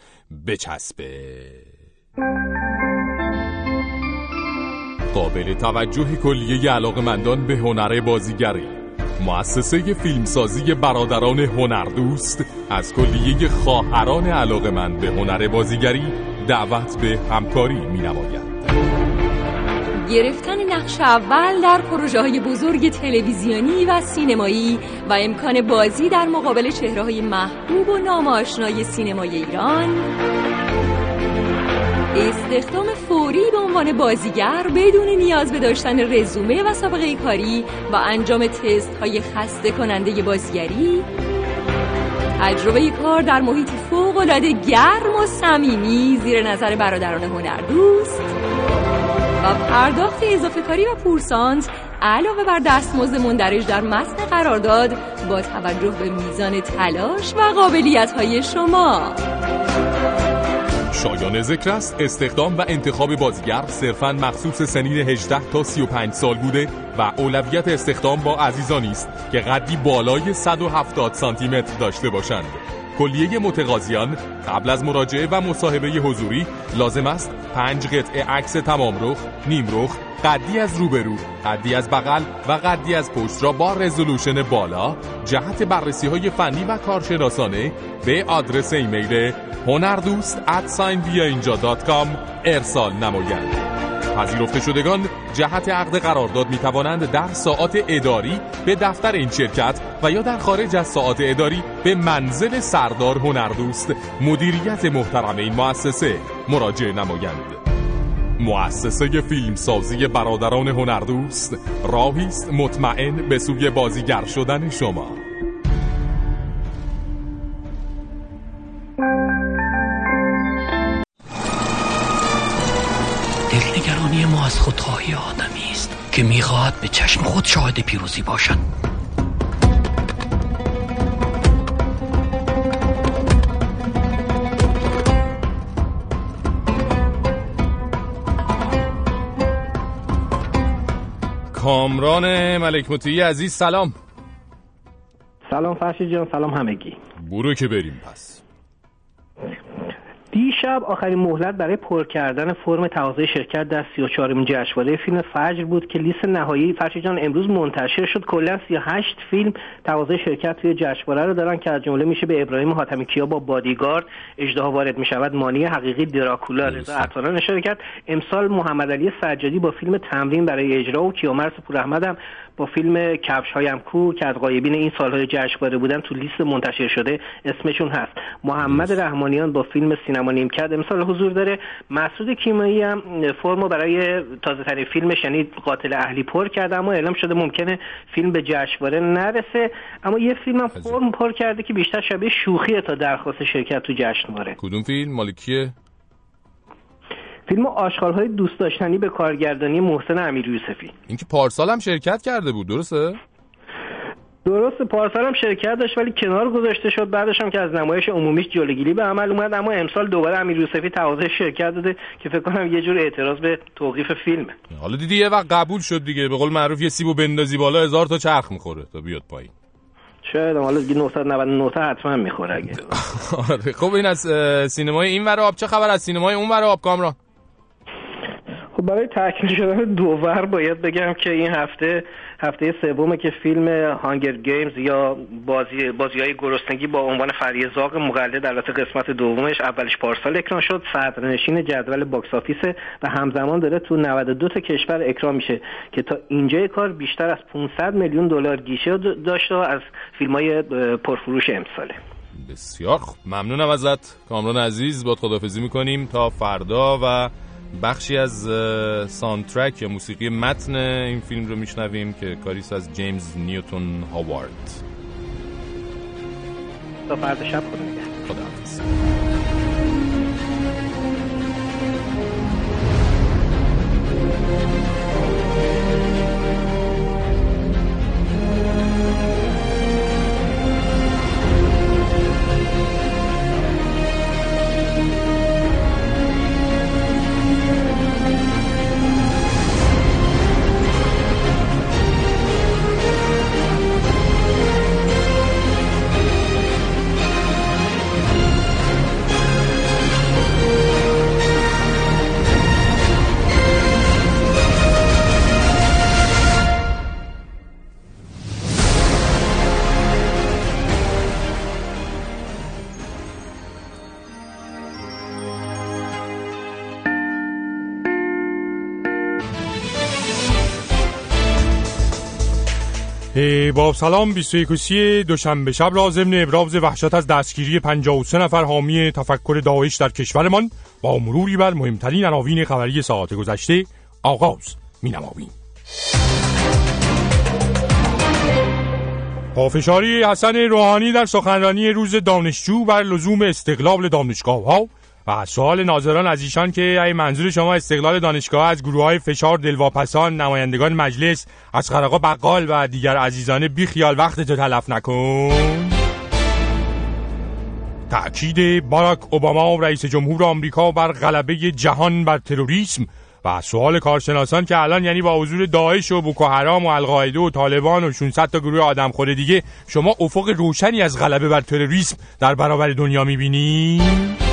بچسبه. قابل توجه کلیه علاقه مندان به هنر بازیگری مؤسسه فیلمسازی برادران هنردوست از کلیه خواهران علاقه من به هنر بازیگری دعوت به همکاری می نماید. گرفتن نقش اول در پروژه های بزرگ تلویزیونی و سینمایی و امکان بازی در مقابل چهره های محبوب و ناماشنای سینمای ایران استخدام فوری به عنوان بازیگر بدون نیاز به داشتن رزومه و سابقه کاری و انجام تست های خسته کننده بازیگری تجربه کار در محیط فوق العاده گرم و صمیمی زیر نظر برادران هنردوست. و پرداخت اضافه کاری و پورسانت علاوه بر دستمزد مندرج در متن قرارداد با توجه به میزان تلاش و قابلیت های شما. شایان ذکر است. استخدام و انتخاب بازیگر صرفا مخصوص سنین 18 تا 35 سال بوده و اولویت استخدام با عزیزانی است که قدی بالای 170 سانتی متر داشته باشند. کلیه متقاضیان قبل از مراجعه و مصاحبه حضوری لازم است پنج قطعه عکس تمام رخ، نیم رخ، قدی از روبرو، قدی از بغل و قدی از پشت را با رزولوشن بالا جهت بررسی های فنی و کارشناسانه به آدرس ایمیل هنردوست ارسال نمایند. پذیرفته شدگان جهت عقد قرارداد می توانند در ساعات اداری به دفتر این شرکت و یا در خارج از ساعات اداری به منزل سردار هنردوست. مدیریت محترم این مؤسسه. مراجعه نمایند. مؤسسه فیلمسازی برادران هنردوست. راهی است مطمئن به سوی بازیگر شدن شما. دلنگرانی ما از خودخواهی آدمی است که می‌خواهد به چشم خود شاهد پیروزی باشد. کامران ملک مطیعی عزیز سلام. سلام فرشید جان سلام همگی. برو که بریم پس. دیشب آخرین مهلت برای پر کردن فرم تقاضای شرکت در 34 جشنواره فیلم فجر بود که لیست نهایی فرشی جان امروز منتشر شد. کلا 38 فیلم تقاضای شرکت توی جشنواره رو دارن که از جمله میشه به ابراهیم حاتمی کیا با بادیگارد اجدها وارد می‌شود. مانی حقیقی دراکولا رضا عطاران اشاره کرد امسال محمد علی سجادی با فیلم تمرین برای اجرا و کیامرس پوراحمد هم با فیلم کفش هایم کو که از غایبین این سالهای جشنواره بودن تو لیست منتشر شده اسمشون هست. محمد رحمانیان با فیلم سینما نیم کرد امسال حضور داره مسعود کیمایی هم فرمو برای تازه ترین فیلمش یعنی قاتل اهلی پر کرده اما اعلام شده ممکنه فیلم به جشنواره نرسه. اما یه فیلم هم فرم پر کرده که بیشتر شبیه شوخیه تا درخواست شرکت تو جشنواره. کدوم فیلم؟ مالکیه فیلم آشغال های دوست داشتنی به کارگردانی محسن امیر یوسفی اینکه پارسال هم شرکت کرده بود درسته؟ درست پارسال هم شرکت داشت ولی کنار گذاشته شد. بعدش هم که از نمایش عمومیش جلوگیری به عمل اومد. اما امسال دوباره امیر یوسفی تقاضای شرکت داده که فکر کنم یه جور اعتراض به توقیف فیلم حالا دیدی یه وقت قبول شد دیگه. به قول معروف یه سیبو بندازی بالا هزار تا چرخ می‌خوره تا بیاد پایین. شاید حالا 999 تا حتما می‌خوره اگه. آره. خب این از سینمای این ور آب. چه خبر از سینمای اون ور آب کامران؟ خب برای تکمیل شدن دور باید بگم که این هفته هفته سومه که فیلم Hunger Games یا بازی بازی های گرسنگی با عنوان زاغ مقلد البته قسمت دومش اولش پارسال اکران شد صدرنشین جدول box office و همزمان داره تو 92 تا کشور اکران میشه که تا اینجای کار بیشتر از 500 میلیون دلار گیشه داشته از فیلم های پرفروش امساله. بسیار ممنونم ازت. کامران عزیز با خدافزی می‌کنیم. تا فردا و بخشی از سانترک یا موسیقی متن این فیلم رو میشنویم که کاریس از جیمز نیوتون هاوارد. تا فردا شب خدا خدا با سلام 21 دوشنبه شب را ضمن ابراز وحشت از دستگیری 53 نفر حامی تفکر داعش در کشورمان با مروری بر مهمترین عناوین خبری ساعت گذشته آغاز مینماییم. پافشاری حسن روحانی در سخنرانی روز دانشجو بر لزوم استقلال دانشگاه ها و سوال ناظران از ایشان که ای منظور شما استقلال دانشگاه از گروه های فشار دلواپسان نمایندگان مجلس از خرقا بقال و دیگر عزیزان بی خیال وقت تو تلف نکن. تأکید باراک اوباما رئیس جمهور آمریکا بر غلبه جهان بر تروریسم و سوال کارشناسان که الان یعنی با حضور داعش و بوکو حرام و القاعده و طالبان و 600 تا گروه آدم خوره دیگه شما افق روشنی از غلبه بر تروریسم در برابر دنیا می‌بینید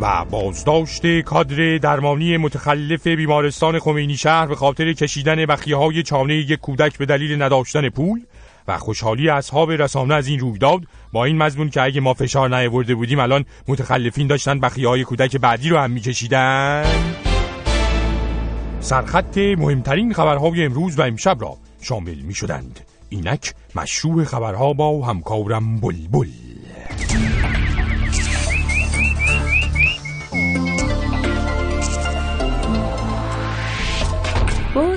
و بازداشت کادر درمانی متخلف بیمارستان خمینی شهر به خاطر کشیدن بخیه های چانه یک کودک به دلیل نداشتن پول و خوشحالی اصحاب رسانه از این رویداد با این مضمون که اگه ما فشار نیاورده بودیم الان متخلفین داشتن بخیه های کودک بعدی رو هم میکشیدن. سرخط مهمترین خبرهای امروز و امشب را شامل می شدند اینک مشروع خبرها با همکارم بلبل.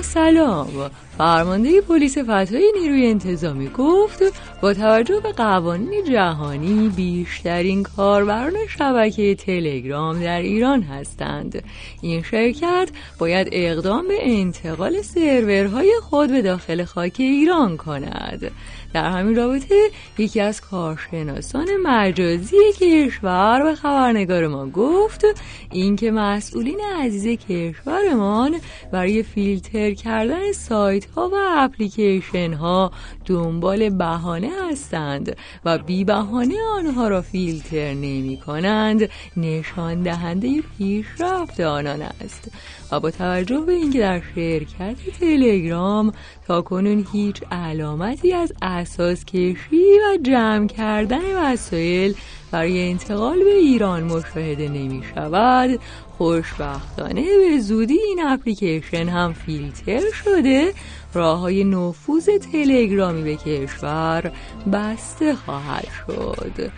سلام. فرمانده پلیس فتای نیروی انتظامی گفت با توجه به قوانین جهانی بیشترین کاربران شبکه تلگرام در ایران هستند. این شرکت باید اقدام به انتقال سرورهای خود به داخل خاک ایران کند. در همین رابطه یکی از کارشناسان مجازی کشور به خبرنگار ما گفت اینکه مسئولین عزیز کشورمان برای فیلتر کردن سایت ها و اپلیکیشن ها دنبال بهانه هستند و بی بهانه آنها را فیلتر نمی کنند نشان دهنده پیشرفت آنان است. و با توجه به اینکه در شرکت تلگرام تا کنون هیچ علامتی از اساس کشی و جمع کردن وسایل برای انتقال به ایران مشاهده نمی شود خوشبختانه به زودی این اپلیکیشن هم فیلتر شده. راه های نفوذ تلگرامی به کشور بسته خواهد شد.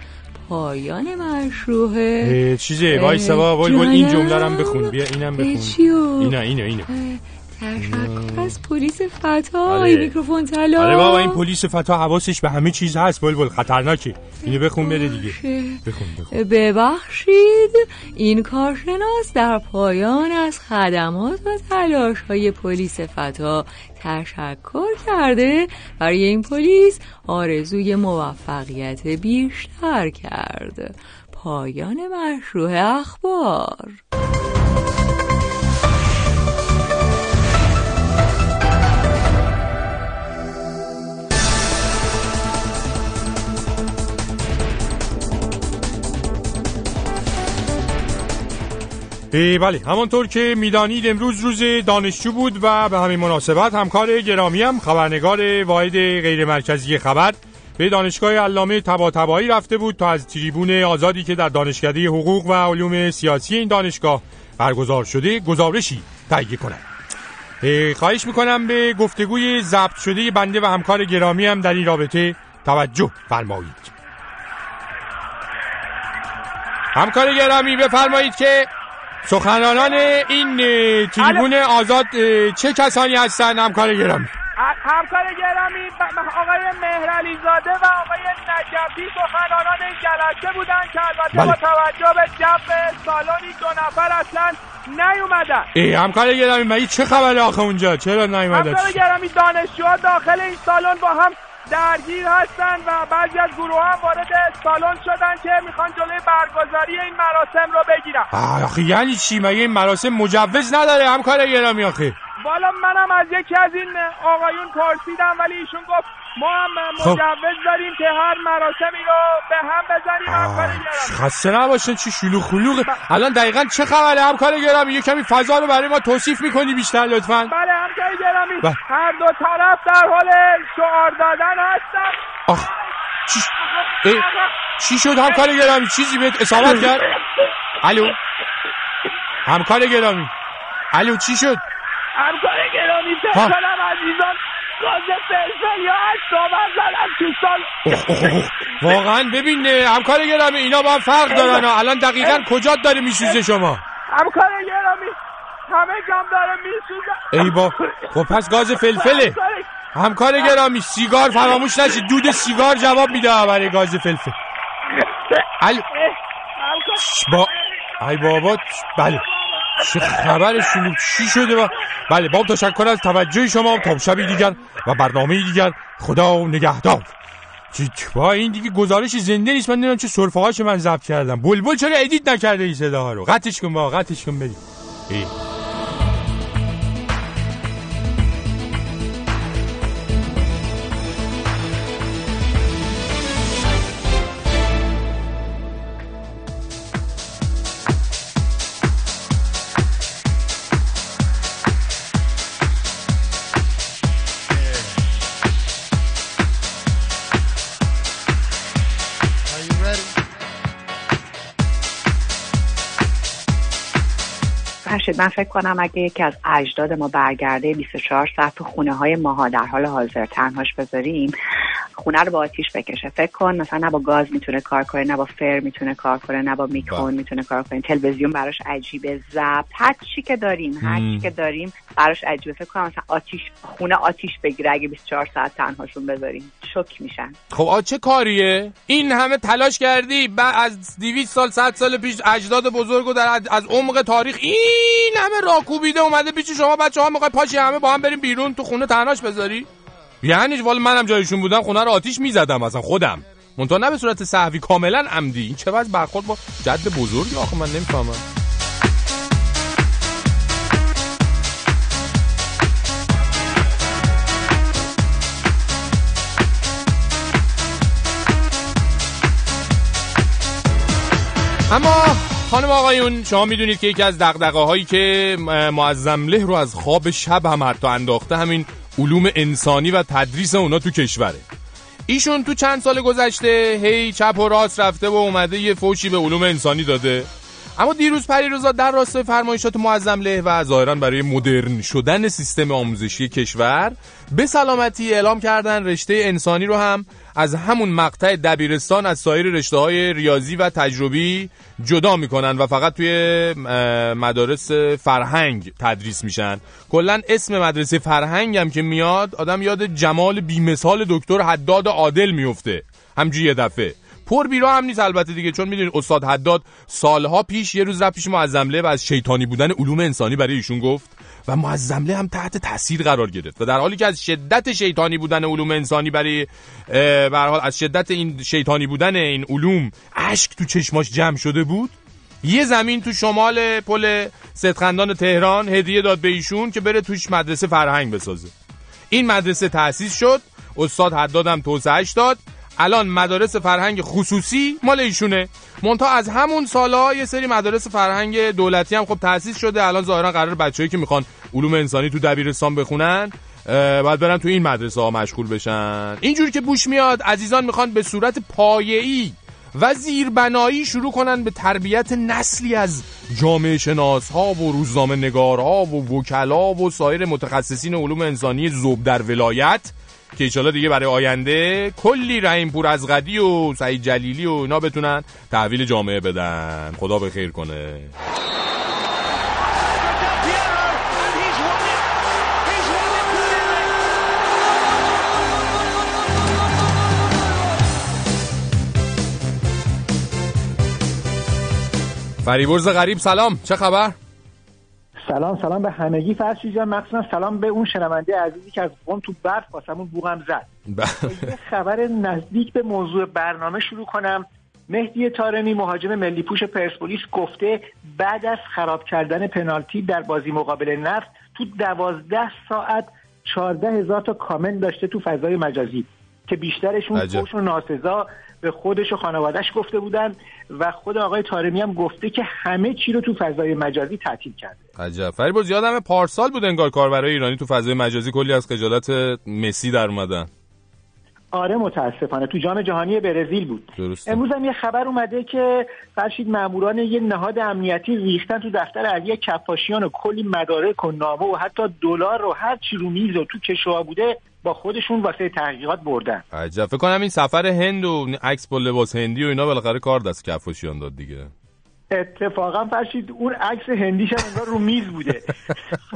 پایان مشروعه چیزه وای سوا وای این جمله رو بخون بیا اینم بخون. اینا اینا اینا. تشکر از پلیس فتا آره. این میکروفون طلا آره بابا این پلیس فتا حواسش به همه چیز هست بلبل خطرناکه. اینو بخون بره دیگه. بخون بخون. ببخشید. این کارشناس در پایان از خدمات و تلاش های پلیس فتا تشکر کرده. برای این پلیس آرزوی موفقیت بیشتر کرد. پایان مشروع اخبار. بله. همانطور که می‌دانید امروز روز دانشجو بود و به همین مناسبت همکار گرامی هم خبرنگار واحد غیر مرکزی خبر به دانشگاه علامه تباتبایی رفته بود تا از تریبون آزادی که در دانشکده حقوق و علوم سیاسی این دانشگاه برگزار شده گزارشی تهیه کنند خواهش می‌کنم به گفتگوی ضبط شده بنده و همکار گرامی هم در این رابطه توجه فرمایید. همکار گرامی بفرمایید که سخنرانان این تریبون آزاد چه کسانی هستند همکار گرامی. همکار گرامی آقای مهرعلی زاده و آقای نجفی سخنرانان جلسه بودند که البته بله. با توجه به جو سالونی دو نفر اصلا نیومدن. ای همکار گرامی مگه چه خبره آخه اونجا؟ چرا نیومدن؟ همکار گرامی دانشجوها داخل این سالن با هم درگیر هستن و بعضی از گروه هم وارد سالن شدن که می‌خوان جلوی برگزاری این مراسم رو بگیرن. آخه یعنی چی؟ مگه این مراسم مجوز نداره؟ همکار گرامی آخه. بالا منم از یکی از این آقایون پرسیدم ولی ایشون گفت ما هم خب. مجوز داریم که هر مراسمی رو به هم بزنیم خسته نباشن چی خلوغه. الان دقیقا چه خبره؟ همکار گرامی یه کمی فضا رو برای ما توصیف می‌کنی بیشتر لطفا. بله همکار گرامی. بله. هر دو طرف در حال شعار دادن هستن. آخ چی, اه. چی شد همکار گرامی؟ چیزی بهت اصابت کرد؟ الو؟ همکار گرامی. الو چی شد؟ همکار گرامی سلام عزیزان گاز فلفل یا اشتابر زدن تو سال واقعا ببین همکار گرامی اینا با فرق دارن الان دقیقا کجا داره میسوزه شما؟ همکار گرامی همه جام داره میسوزه. ای با خب پس گاز فلفله. همکار گرامی سیگار فراموش نشید. دود سیگار جواب میده برای گاز فلفل. ال... با ای بابا بله. چه خبرشون چی شده و بله با تشکر از توجه شما تا شبی دیگر و برنامه دیگر خدا نگهدار. با این دیگه گزارش زنده نیست. من نمی‌دونم چه سرفه هاش من ضبط کردم. بلبل چرا edit نکرده این صداها رو؟ قطعش کن با قطعش کن بریم. ای. من فکر کنم اگه یکی از اجداد ما برگرده 24 ساعت تو خونه های ماها در حال حاضر تنهاش بذاریم خونه رو با آتیش بکشه. فکر کن مثلا نه با گاز می‌تونه کار کنه نه با فر می‌تونه کار کنه نه با میکرون بله. می‌تونه کار کنه. تلویزیون براش عجیبه ضبط. هر چی که داریم هر چی که داریم براش عجیبه. فکر کنم مثلا آتیش خونه آتیش بگیره اگه 24 ساعت تنهاشون بذاریم. شوک میشن. خب چه کاریه؟ این همه تلاش کردی بعد از 200 سال 100 سال پیش اجداد بزرگو در از عمق تاریخ این همه راکوبیده اومده پیش شما بچه ها می‌خوای پاشی همه با هم بریم بیرون تو خونه تنهاش بذاری؟ یعنی والا منم جایشون بودم خونه رو آتیش می‌زدم اصلا خودم. منتها نه به صورت صحوی کاملا عمدی. این چه وضع برخورد با جد بزرگی؟ آخه من نمی‌فهمم. اما خانم آقایون شما می‌دونید که یکی از دقدقه هایی که معظم له رو از خواب شب هم حتی انداخته همین علوم انسانی و تدریس اونا تو کشوره. ایشون تو چند سال گذشته هی چپ و راست رفته و اومده یه فوشی به علوم انسانی داده. اما دیروز پریروزا در راستای فرمایشات معظم له و ظاهرا برای مدرن شدن سیستم آموزشی کشور به سلامتی اعلام کردن رشته انسانی رو هم از همون مقطع دبیرستان از سایر رشته های ریاضی و تجربی جدا می‌کنن و فقط توی مدارس فرهنگ تدریس میشن. کلا اسم مدرسه فرهنگ هم که میاد آدم یاد جمال بیمثال دکتر حداد عادل میفته همجوری یه دفعه. پر بیرا هم نیست البته دیگه. چون می‌دونید استاد حداد سالها پیش یه روز رفت پیش معظمله و از شیطانی بودن علوم انسانی برای ایشون گفت و معظمله هم تحت تاثیر قرار گرفت و در حالی که از شدت شیطانی بودن علوم انسانی برای به حال از شدت این شیطانی بودن این علوم اشک تو چشماش جمع شده بود. یه زمین تو شمال پل ستخندان تهران هدیه داد به ایشون که بره توش مدرسه فرهنگ بسازه. این مدرسه تأسیس شد. استاد حدادم توسعهش داد. الان مدارس فرهنگ خصوصی مال ایشونه. مونتا از همون سالا یه سری مدارس فرهنگ دولتی هم خب تأسیس شده. الان ظاهرا قرار بچه‌ای که می‌خوان علوم انسانی تو دبیرستان بخونن باید برن تو این مدرسه ها مشغول بشن. اینجوری که بوش میاد عزیزان می‌خوان به صورت پایه‌ای و زیربنایی شروع کنن به تربیت نسلی از جامعه شناس ها و روزنامه نگارها و وکلا و سایر متخصصین علوم انسانی زوب در ولایت. که ایشالا دیگه برای آینده کلی رحیم پور از غدی و سعید جلیلی و اینا بتونن تحویل جامعه بدن. خدا به خیر کنه. فریبرز غریب سلام. چه خبر؟ سلام سلام به همگی. فرشی جان مخصوصا سلام به اون شنونده عزیزی که از قم تو برف واسمون بوغم زد. بله. یه خبر نزدیک به موضوع برنامه شروع کنم. مهدی تارمی مهاجم ملی پوش پرسپولیس گفته بعد از خراب کردن پنالتی در بازی مقابل نفت تو دوازده ساعت چارده هزار تا کامنت داشته تو فضای مجازی. که بیشترشون فوش و ناسزا به خودش و خانوادهش گفته بودن و خود آقای تارمی هم گفته که همه چی رو تو فضای مجازی تعطیل کرده. عجب. فریبرز یادم پارسال بود انگار کاربرای ایرانی تو فضای مجازی کلی از خجالت مسی در اومدن. آره متاسفانه. تو جام جهانی برزیل بود. درسته. امروز هم یه خبر اومده که فرشید ماموران یه نهاد امنیتی ریختن تو دفتر علی کفاشیان و کلی مدارک و نامه و حتی دلار و هر چی رو میز و تو کشوها بوده با خودشون واسه تحقیقات بردن. عجب. فکر کنم این سفر هند و عکس با لباس هندی و اینا بالاخره کار دست کفاشیان داد دیگه. اتفاقا فرشید اون عکس هندیش هم انگار رو میز بوده.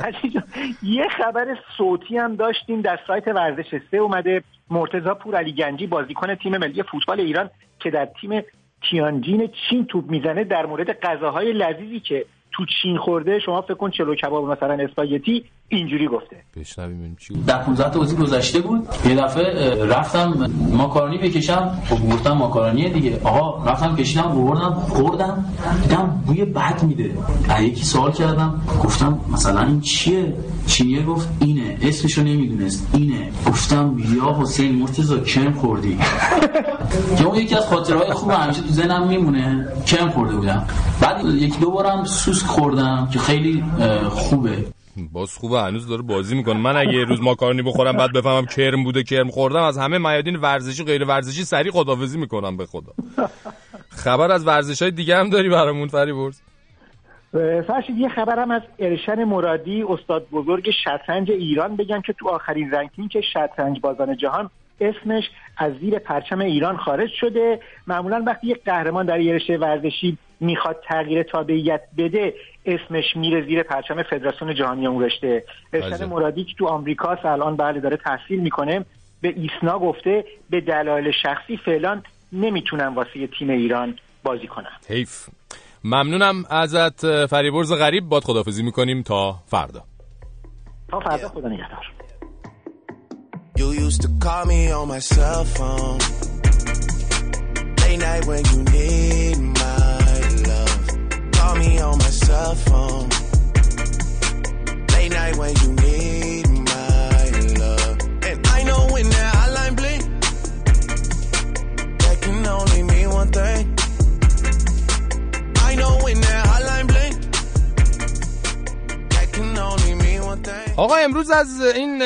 یه خبر صوتی هم داشتیم در سایت ورزش سه اومده. مرتزا پور علی گنجی بازیکن تیم ملی فوتبال ایران که در تیم تیانجین چین توپ می‌زنه در مورد غذاهای لذیذی که تو چین خورده شما فکر کن چلو کباب مثلا اسپاگتی اینجوری گفته. بشنویم چی بود در 15 تا گذشته بود. یه دفعه رفتم ماکارونی بکشم. خب گفتم ماکارونی دیگه. آقا رفتم کشیدم آوردم خوردم. دیدم بوی بد میده. یکی سوال کردم. گفتم مثلا این چیه؟ چینیه؟ گفت اینه اسمشو نمی‌دونست. اینه. گفتم یا حسین مرتضی کم خوردی. که اون یکی از خاطرهای خوب همیشه تو ذهنم میمونه. کم خورده بودم. بعد یک دو بارم سوسک خوردم که خیلی خوبه. باز خوبه. هنوز داره بازی می‌کنه. من اگه روز ماکارونی بخورم بعد بفهمم کرم بوده کرم خوردم از همه میادین ورزشی غیر ورزشی سری خدافزی می‌کنم به خدا. خبر از ورزش های دیگه هم داری برامون فریبرز؟ فرشید یه خبرم از ارشن مرادی استاد بزرگ شطرنج ایران بگم که تو آخرین رنکینگ که شطرنج بازان جهان اسمش از زیر پرچم ایران خارج شده. معمولا وقتی یک قهرمان در یه رشته ورزشی می‌خواد تغییر تابعیت بده اسمش میره زیر پرچم فدراسیون جهانی اون رشته. ارشد مرادی که تو آمریکا الان بله داره تحصیل می‌کنه به ایسنا گفته به دلایل شخصی فعلا نمی‌تونم واسه تیم ایران بازی کنم. حیف. ممنونم ازت فریبرز غریب باد خدافزی می‌کنیم تا فردا تا فردا خدا نگهدار You used to call me on my cell phone. Late night when you need my love. Call me on my cell phone. Late night when you need my love. And I know when that hotline blink, that can only mean one thing. آقا امروز از این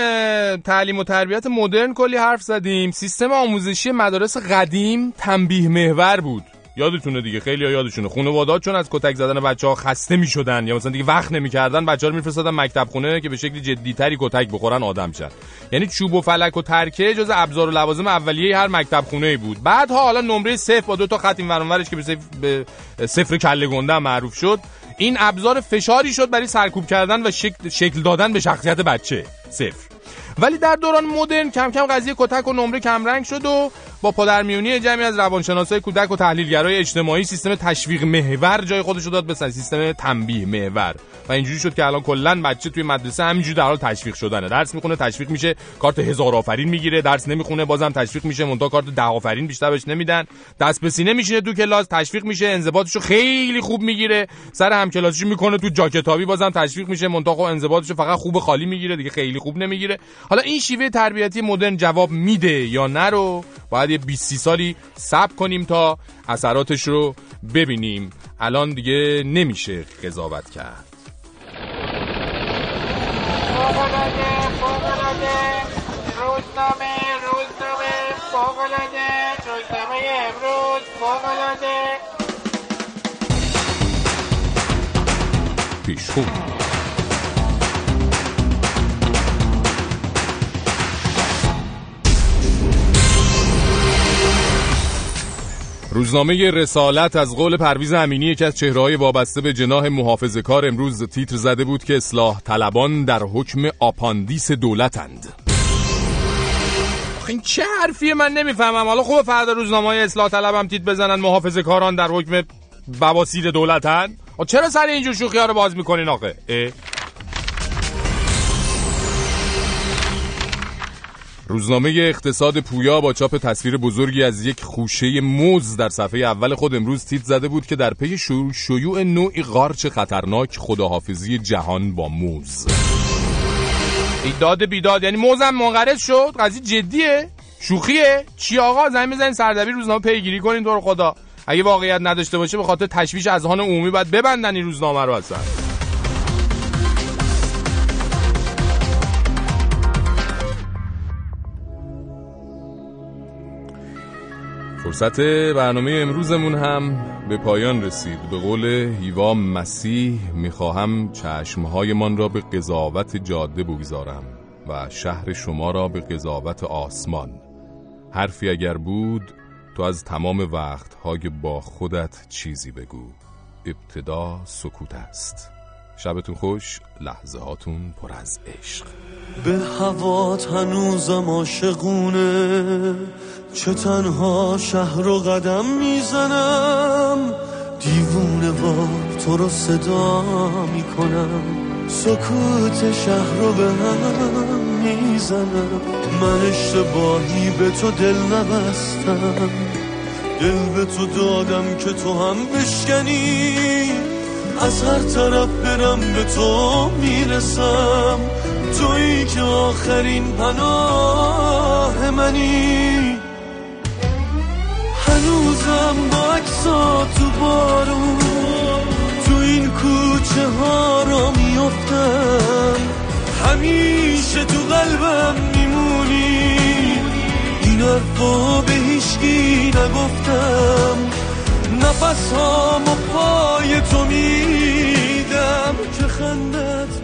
تعلیم و تربیت مدرن کلی حرف زدیم. سیستم آموزشی مدارس قدیم تنبیه محور بود. یادتونه دیگه خیلی ها یادشونه. خانواده چون از کتک زدن بچه ها خسته می‌شدن. یا مثلا دیگه وقت نمی‌کردن بچه ها رو میفرستادن مکتب خونه که به شکلی جدیتری کتک بخورن آدم شد یعنی چوب و فلک و ترکه جز ابزار و لوازم اولیه هر مکتب خونه بود. بعدها حالا نمره صفر با دو تا خط این ورش که به صفر کله گنده معروف شد. این ابزار فشاری شد برای سرکوب کردن و شکل, دادن به شخصیت بچه. صفر. ولی در دوران مدرن کم کم قضیه کتک و نمره کمرنگ شد و با پادرمیونی جمعی از روانشناسای کودک و تحلیلگرای اجتماعی سیستم تشویق محور جای خودش داد به سیستم تنبیه محور. و اینجوری شد که الان کلا بچه توی مدرسه همینجوری در حال تشویق شدنه. درس می‌خونه تشویق میشه کارت هزار آفرین می‌گیره. درس نمی‌خونه بازم تشویق میشه. مونتا کارت ده آفرین بیشتر بهش نمیدن. دست به سینه میشینه تو کلاس تشویق میشه. انضباطشو خیلی خوب می‌گیره. سر هم کلاسیشو می‌کنه تو جاکتابی بازم تشویق میشه. مونتا خب انضباطشو فقط خوب خالی می‌گیره. دیگه خیلی خوب نمی‌گیره. حالا این شیوه تربیتی مدرن جواب میده یا نه رو باید یه 20 سالی صبر کنیم تا اثراتش رو ببینیم. الان دیگه نمیشه قضاوت کرد. روزنامه روزنامه فوقلاده روزنامه امروز فوقلاده پیشخون روزنامه رسالت از قول پرویز امینی یکی از چهرههای وابسته به جناح محافظه کار امروز تیتر زده بود که اصلاح طلبان در حکم آپاندیس دولتند. این چه حرفیه من نمی‌فهمم. حالا خوب فردا روزنامه های اصلاح طلبم تیتر بزنن محافظه کاران در حکم بواسیر دولتند چرا سر اینجور شوخی ها رو باز می‌کنین آقه روزنامه اقتصاد پویا با چاپ تصویر بزرگی از یک خوشه موز در صفحه اول خود امروز تیت زده بود که در پی شیوع نوعی قارچ خطرناک خداحافظی جهان با موز. ایداد بیداد یعنی موزم منقرض شد؟ قضیه جدیه؟ شوخیه؟ چی آقا؟ زمین بزنین سردبیر روزنامه پیگیری کنین دور خدا. اگه واقعیت نداشته باشه به خاطر تشویش اذهان عمومی باید ببندن این روزنامه رو اصلا. فرصت برنامه امروزمون هم به پایان رسید. به قول هیوا مسیح می‌خواهم چشمهایمان را به قضاوت جاده بگذارم و شهر شما را به قضاوت آسمان. حرفی اگر بود تو از تمام وقتهای با خودت چیزی بگو. ابتدا سکوت است. شبتون خوش لحظه هاتون پر از عشق. به هوات هنوزم عاشقونه چه تنها شهر و قدم می‌زنم. دیوونه با تو رو صدا می‌کنم سکوت شهر رو به هم می‌زنم. من اشتباهی به تو دل نبستم دل به تو دادم که تو هم بشکنی. از هر طرف برم به تو می‌رسم. تویی که آخرین پناه منی. هنوزم با اکسا تو بارون. تو این کوچه ها را میفتم همیشه تو قلبم میمونی. این حرفا به هیشگی نگفتم. نفس ها پای تو میدم. که خندت.